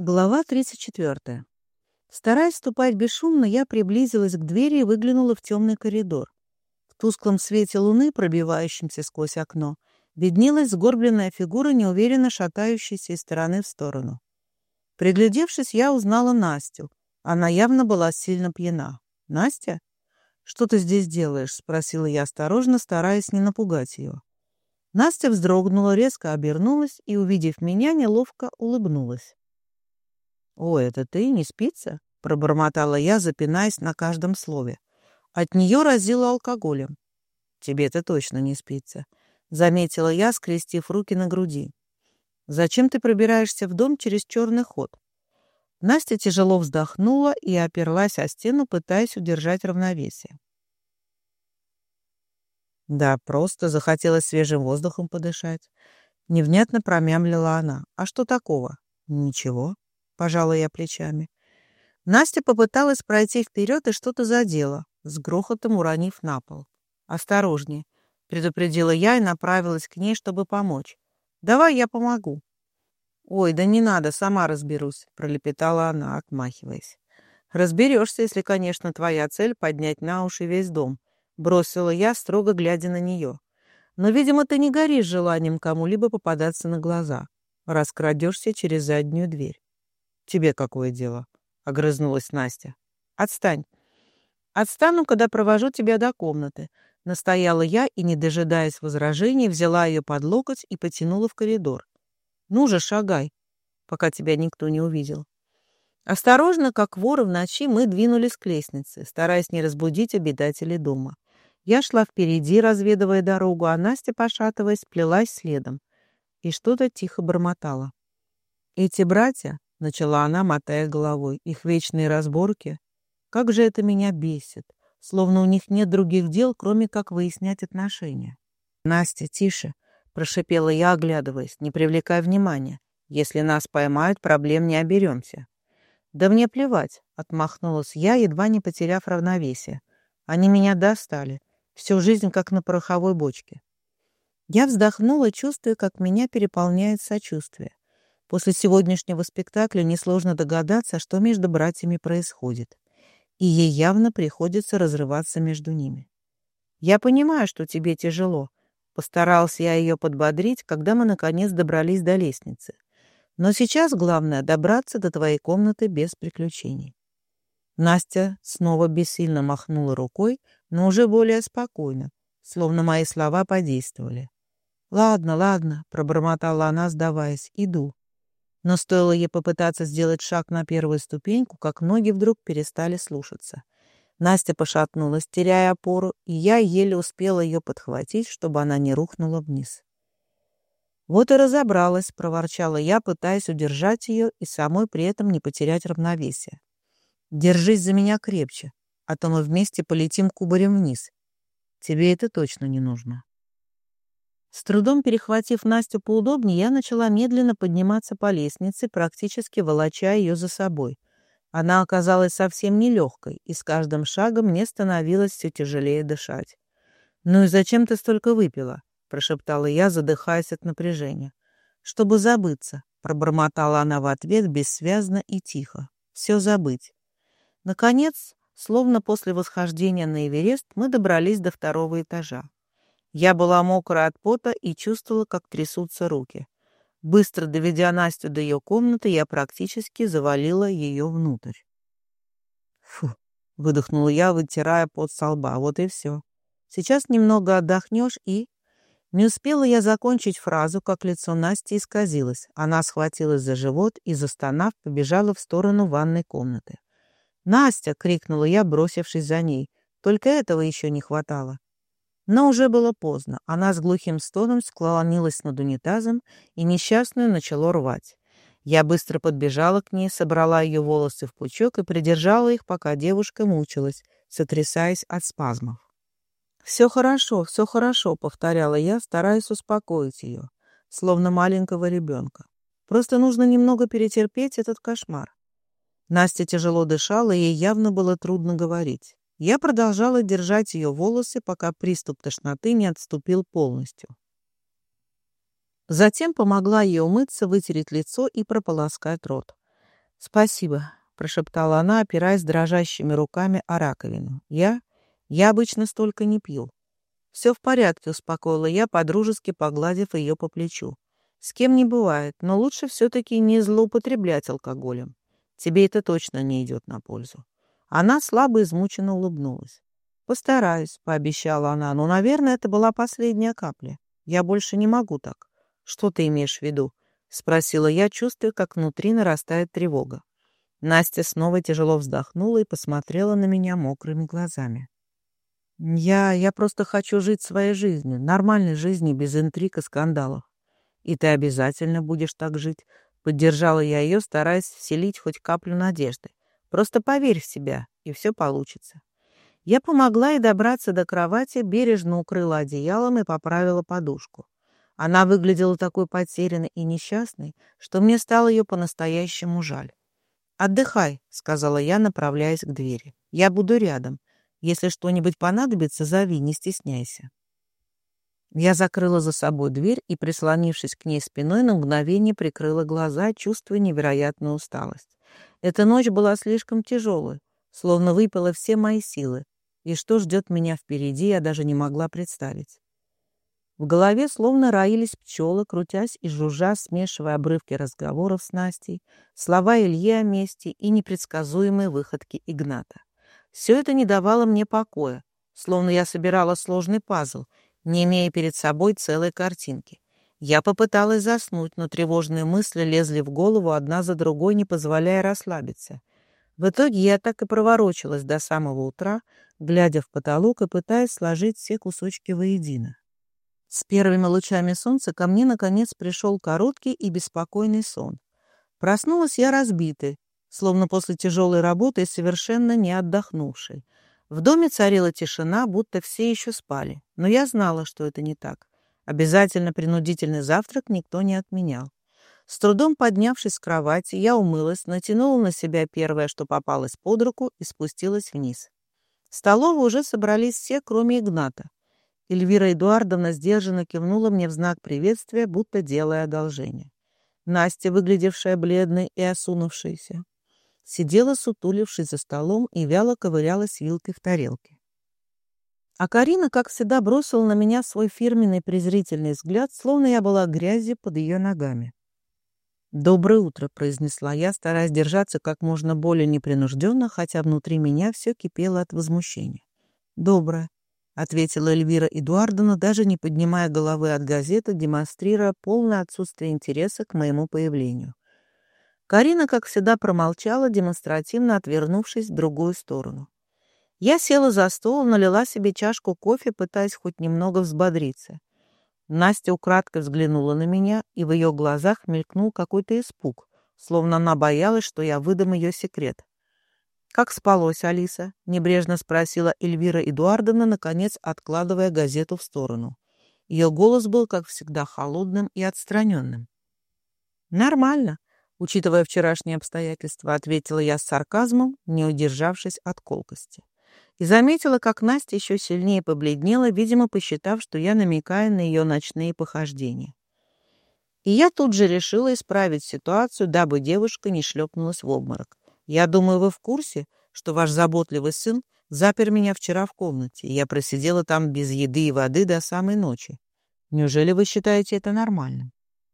Глава 34. Стараясь ступать бесшумно, я приблизилась к двери и выглянула в темный коридор. В тусклом свете луны, пробивающемся сквозь окно, виднелась сгорбленная фигура, неуверенно шатающаяся из стороны в сторону. Приглядевшись, я узнала Настю. Она явно была сильно пьяна. «Настя? Что ты здесь делаешь?» — спросила я осторожно, стараясь не напугать ее. Настя вздрогнула, резко обернулась и, увидев меня, неловко улыбнулась. «О, это ты, не спится?» — пробормотала я, запинаясь на каждом слове. От нее разило алкоголем. «Тебе-то точно не спится», — заметила я, скрестив руки на груди. «Зачем ты пробираешься в дом через черный ход?» Настя тяжело вздохнула и оперлась о стену, пытаясь удержать равновесие. Да, просто захотелось свежим воздухом подышать. Невнятно промямлила она. А что такого? Ничего пожала я плечами. Настя попыталась пройти вперед и что-то задела, с грохотом уронив на пол. «Осторожнее», — предупредила я и направилась к ней, чтобы помочь. «Давай я помогу». «Ой, да не надо, сама разберусь», — пролепетала она, отмахиваясь. «Разберешься, если, конечно, твоя цель — поднять на уши весь дом», — бросила я, строго глядя на нее. «Но, видимо, ты не горишь желанием кому-либо попадаться на глаза, раскрадешься через заднюю дверь». «Тебе какое дело?» — огрызнулась Настя. «Отстань. Отстану, когда провожу тебя до комнаты», — настояла я и, не дожидаясь возражений, взяла ее под локоть и потянула в коридор. «Ну же, шагай, пока тебя никто не увидел». Осторожно, как воры в ночи, мы двинулись к лестнице, стараясь не разбудить обитателей дома. Я шла впереди, разведывая дорогу, а Настя, пошатываясь, плелась следом и что-то тихо бормотала. Эти братья — начала она, мотая головой. «Их вечные разборки? Как же это меня бесит! Словно у них нет других дел, кроме как выяснять отношения». «Настя, тише!» — прошипела я, оглядываясь. «Не привлекай внимания. Если нас поймают, проблем не оберемся». «Да мне плевать», — отмахнулась я, едва не потеряв равновесие. «Они меня достали. Всю жизнь как на пороховой бочке». Я вздохнула, чувствуя, как меня переполняет сочувствие. После сегодняшнего спектакля несложно догадаться, что между братьями происходит. И ей явно приходится разрываться между ними. «Я понимаю, что тебе тяжело», — постарался я ее подбодрить, когда мы, наконец, добрались до лестницы. «Но сейчас главное — добраться до твоей комнаты без приключений». Настя снова бессильно махнула рукой, но уже более спокойно, словно мои слова подействовали. «Ладно, ладно», — пробормотала она, сдаваясь, — «иду». Но стоило ей попытаться сделать шаг на первую ступеньку, как ноги вдруг перестали слушаться. Настя пошатнулась, теряя опору, и я еле успела ее подхватить, чтобы она не рухнула вниз. «Вот и разобралась», — проворчала я, пытаясь удержать ее и самой при этом не потерять равновесие. «Держись за меня крепче, а то мы вместе полетим кубарем вниз. Тебе это точно не нужно». С трудом перехватив Настю поудобнее, я начала медленно подниматься по лестнице, практически волоча ее за собой. Она оказалась совсем нелегкой, и с каждым шагом мне становилось все тяжелее дышать. «Ну и зачем ты столько выпила?» — прошептала я, задыхаясь от напряжения. «Чтобы забыться», — пробормотала она в ответ бессвязно и тихо. «Все забыть». Наконец, словно после восхождения на Эверест, мы добрались до второго этажа. Я была мокрая от пота и чувствовала, как трясутся руки. Быстро доведя Настю до ее комнаты, я практически завалила ее внутрь. «Фу!» — выдохнула я, вытирая пот со лба. «Вот и все. Сейчас немного отдохнешь и...» Не успела я закончить фразу, как лицо Насти исказилось. Она схватилась за живот и, застонав, побежала в сторону ванной комнаты. «Настя!» — крикнула я, бросившись за ней. «Только этого еще не хватало». Но уже было поздно. Она с глухим стоном склонилась над унитазом, и несчастную начало рвать. Я быстро подбежала к ней, собрала ее волосы в пучок и придержала их, пока девушка мучилась, сотрясаясь от спазмов. «Все хорошо, все хорошо», — повторяла я, стараясь успокоить ее, словно маленького ребенка. «Просто нужно немного перетерпеть этот кошмар». Настя тяжело дышала, и ей явно было трудно говорить. Я продолжала держать ее волосы, пока приступ тошноты не отступил полностью. Затем помогла ей умыться, вытереть лицо и прополоскать рот. «Спасибо», — прошептала она, опираясь дрожащими руками о раковину. «Я? Я обычно столько не пью». «Все в порядке», — успокоила я, подружески погладив ее по плечу. «С кем не бывает, но лучше все-таки не злоупотреблять алкоголем. Тебе это точно не идет на пользу». Она слабо измученно улыбнулась. «Постараюсь», — пообещала она, — «но, наверное, это была последняя капля. Я больше не могу так». «Что ты имеешь в виду?» — спросила я, чувствуя, как внутри нарастает тревога. Настя снова тяжело вздохнула и посмотрела на меня мокрыми глазами. «Я... я просто хочу жить своей жизнью, нормальной жизнью, без интриг и скандалов. И ты обязательно будешь так жить», — поддержала я ее, стараясь вселить хоть каплю надежды. «Просто поверь в себя, и все получится». Я помогла ей добраться до кровати, бережно укрыла одеялом и поправила подушку. Она выглядела такой потерянной и несчастной, что мне стало ее по-настоящему жаль. «Отдыхай», — сказала я, направляясь к двери. «Я буду рядом. Если что-нибудь понадобится, зови, не стесняйся». Я закрыла за собой дверь и, прислонившись к ней спиной, на мгновение прикрыла глаза, чувствуя невероятную усталость. Эта ночь была слишком тяжелой, словно выпила все мои силы, и что ждет меня впереди, я даже не могла представить. В голове словно роились пчелы, крутясь и жужжа, смешивая обрывки разговоров с Настей, слова Ильи о месте и непредсказуемые выходки Игната. Все это не давало мне покоя, словно я собирала сложный пазл, не имея перед собой целой картинки. Я попыталась заснуть, но тревожные мысли лезли в голову одна за другой, не позволяя расслабиться. В итоге я так и проворочилась до самого утра, глядя в потолок и пытаясь сложить все кусочки воедино. С первыми лучами солнца ко мне, наконец, пришел короткий и беспокойный сон. Проснулась я разбитой, словно после тяжелой работы и совершенно не отдохнувшей. В доме царила тишина, будто все еще спали, но я знала, что это не так. Обязательно принудительный завтрак никто не отменял. С трудом поднявшись с кровати, я умылась, натянула на себя первое, что попалось под руку, и спустилась вниз. В столовой уже собрались все, кроме Игната. Эльвира Эдуардовна сдержанно кивнула мне в знак приветствия, будто делая одолжение. Настя, выглядевшая бледной и осунувшейся, сидела, сутулившись за столом, и вяло ковырялась вилкой в тарелке. А Карина, как всегда, бросила на меня свой фирменный презрительный взгляд, словно я была грязью под ее ногами. «Доброе утро», — произнесла я, стараясь держаться как можно более непринужденно, хотя внутри меня все кипело от возмущения. «Доброе», — ответила Эльвира Эдуардовна, даже не поднимая головы от газеты, демонстрируя полное отсутствие интереса к моему появлению. Карина, как всегда, промолчала, демонстративно отвернувшись в другую сторону. Я села за стол, налила себе чашку кофе, пытаясь хоть немного взбодриться. Настя украдкой взглянула на меня, и в ее глазах мелькнул какой-то испуг, словно она боялась, что я выдам ее секрет. «Как спалось, Алиса?» — небрежно спросила Эльвира Эдуардовна, наконец откладывая газету в сторону. Ее голос был, как всегда, холодным и отстраненным. «Нормально», — учитывая вчерашние обстоятельства, ответила я с сарказмом, не удержавшись от колкости и заметила, как Настя еще сильнее побледнела, видимо, посчитав, что я намекаю на ее ночные похождения. И я тут же решила исправить ситуацию, дабы девушка не шлепнулась в обморок. Я думаю, вы в курсе, что ваш заботливый сын запер меня вчера в комнате, и я просидела там без еды и воды до самой ночи. Неужели вы считаете это нормальным?